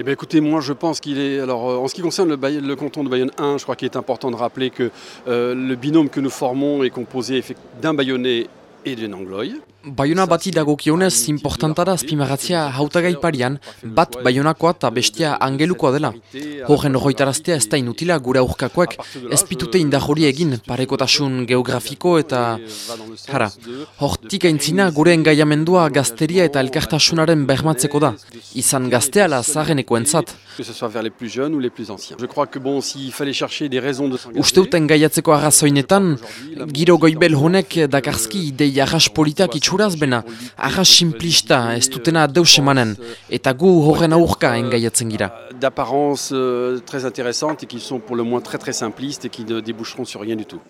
Eh bien, écoutez, moi je pense qu'il est. Alors, euh, en ce qui concerne le, canton de Bayonne 1, je crois qu'il est important de rappeler que euh, le binôme que nous formons est composé d'un Bayonnais et d'un Anglois. Baiona bati dagokionez importanta da azpimarratzea hautagai parian, bat baionakoa eta bestia angelukoa dela. Horren horretaraztea ez da inutila gure aurkakoek ez pitute indar hori egin parekotasun geografiko eta... Hara, hortik aintzina gure engaiamendua gazteria eta elkartasunaren bermatzeko da, izan gazteala zaharreneko entzat. Que ce soit vers les plus jeunes ou les plus anciens. Je crois que bon, s'il fallait chercher des raisons de s'engager, Uste dut engaiatzeko arrazoinetan, giro goibel honek dakarzki idei arras politak itxuraz bena, arras simplista ez dutena deus emanen, eta gu horren aurka engaiatzen gira. d'apparence euh, très intéressantes et qui sont pour le moins très très simplistes et qui ne déboucheront sur rien du tout.